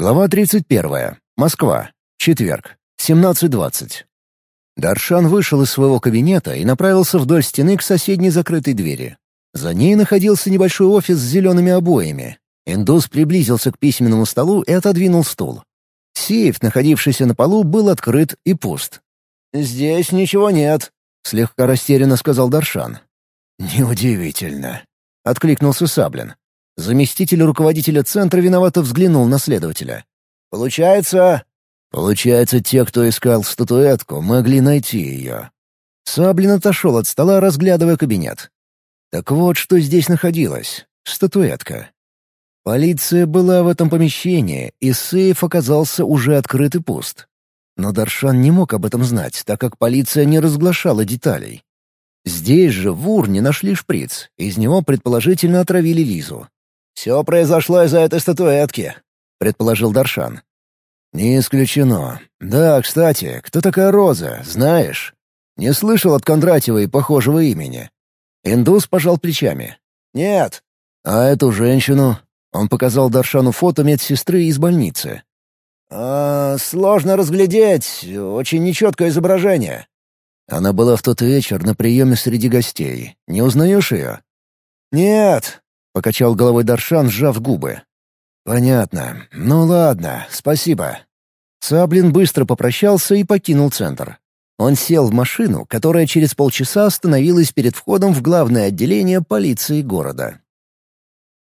Глава 31. Москва. Четверг. 17.20. Даршан вышел из своего кабинета и направился вдоль стены к соседней закрытой двери. За ней находился небольшой офис с зелеными обоями. Индус приблизился к письменному столу и отодвинул стул. Сейф, находившийся на полу, был открыт и пуст. «Здесь ничего нет», — слегка растерянно сказал Даршан. «Неудивительно», — откликнулся Саблин. Заместитель руководителя центра виновато взглянул на следователя. «Получается...» «Получается, те, кто искал статуэтку, могли найти ее». Саблин отошел от стола, разглядывая кабинет. Так вот, что здесь находилось. Статуэтка. Полиция была в этом помещении, и сейф оказался уже открыт и пуст. Но Даршан не мог об этом знать, так как полиция не разглашала деталей. Здесь же в Урне нашли шприц, из него предположительно отравили Лизу. «Все произошло из-за этой статуэтки», — предположил Даршан. «Не исключено. Да, кстати, кто такая Роза, знаешь? Не слышал от Кондратьева и похожего имени». Индус пожал плечами. «Нет». «А эту женщину?» Он показал Даршану фото медсестры из больницы. «А, сложно разглядеть, очень нечеткое изображение». Она была в тот вечер на приеме среди гостей. Не узнаешь ее? «Нет, — покачал головой Даршан, сжав губы. «Понятно. Ну ладно, спасибо». Саблин быстро попрощался и покинул центр. Он сел в машину, которая через полчаса остановилась перед входом в главное отделение полиции города.